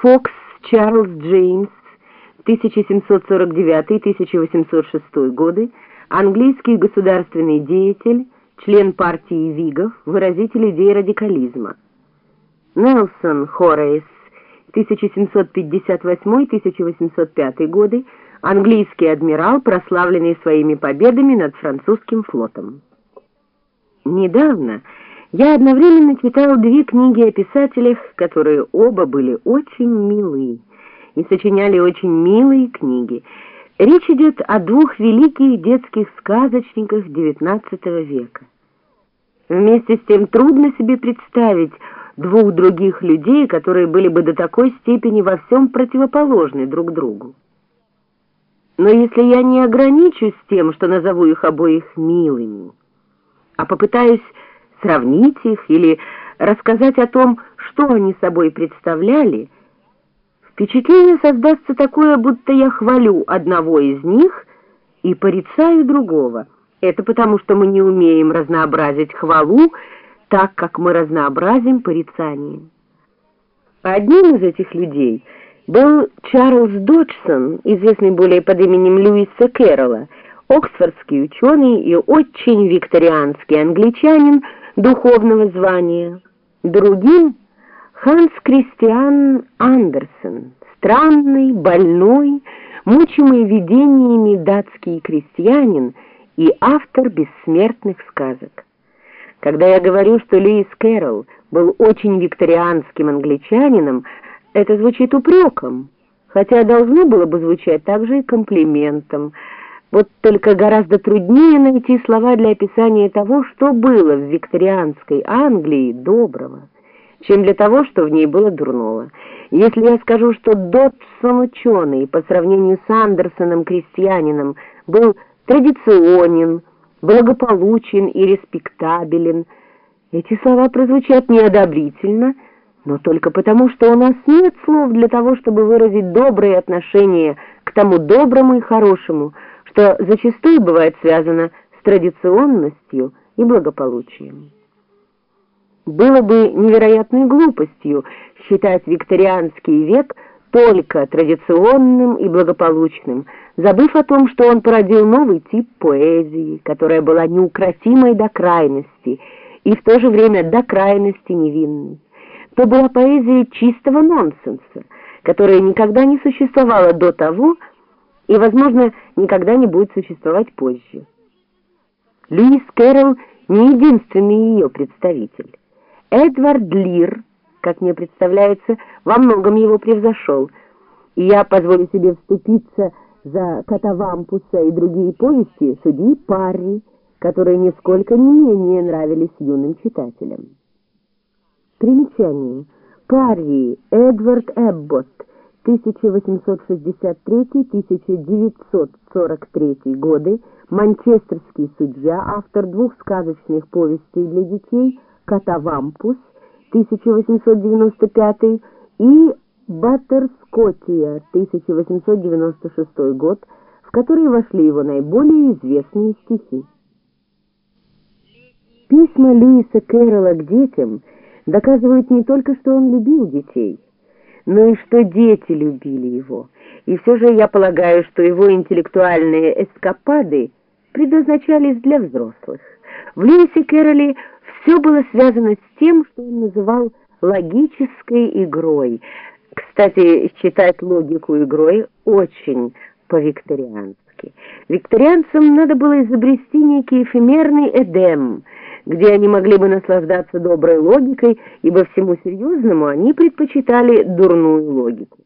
Фокс Чарльз Джеймс, 1749-1806 годы, английский государственный деятель, член партии Вигов, выразитель идей радикализма. Нелсон Хорейс, 1758-1805 годы, английский адмирал, прославленный своими победами над французским флотом. Недавно я одновременно читал две книги о писателях, которые оба были очень милые и сочиняли очень милые книги. Речь идет о двух великих детских сказочниках XIX века. Вместе с тем трудно себе представить двух других людей, которые были бы до такой степени во всем противоположны друг другу. Но если я не ограничусь тем, что назову их обоих милыми, а попытаюсь сравнить их или рассказать о том, что они собой представляли, впечатление создастся такое, будто я хвалю одного из них и порицаю другого. Это потому, что мы не умеем разнообразить хвалу так, как мы разнообразим порицание. Одним из этих людей был Чарльз Доджсон, известный более под именем Льюиса Кэрролла, оксфордский ученый и очень викторианский англичанин, духовного звания. Другим — Ханс Кристиан Андерсен, странный, больной, мучимый видениями датский крестьянин и автор бессмертных сказок. Когда я говорю, что Льюис Кэрролл был очень викторианским англичанином, это звучит упреком, хотя должно было бы звучать также и комплиментом — вот только гораздо труднее найти слова для описания того, что было в викторианской Англии доброго, чем для того, что в ней было дурного. Если я скажу, что Додсон ученый по сравнению с Андерсоном крестьянином был традиционен, благополучен и респектабелен, эти слова прозвучат неодобрительно, но только потому, что у нас нет слов для того, чтобы выразить добрые отношения к тому доброму и хорошему, что зачастую бывает связано с традиционностью и благополучием. Было бы невероятной глупостью считать викторианский век только традиционным и благополучным, забыв о том, что он породил новый тип поэзии, которая была неукротимой до крайности и в то же время до крайности невинной. То была поэзия чистого нонсенса, которая никогда не существовала до того, и, возможно, никогда не будет существовать позже. Льюис Кэрролл не единственный ее представитель. Эдвард Лир, как мне представляется, во многом его превзошел, и я позволю себе вступиться за Катавампуса и другие повести судьи Парри, которые нисколько не менее нравились юным читателям. Примечание. Парри, Эдвард Эбботт, 1863-1943 годы, манчестерский судья, автор двух сказочных повестей для детей «Катавампус» 1895 и «Баттерскотия» 1896 год, в которые вошли его наиболее известные стихи. Письма Льюиса Кэрролла к детям доказывают не только, что он любил детей – но и что дети любили его. И все же я полагаю, что его интеллектуальные эскапады предназначались для взрослых. В Льюисе Кэрроле все было связано с тем, что он называл логической игрой. Кстати, считать логику игрой очень по-викториански. Викторианцам надо было изобрести некий эфемерный Эдем — где они могли бы наслаждаться доброй логикой, ибо всему серьезному они предпочитали дурную логику.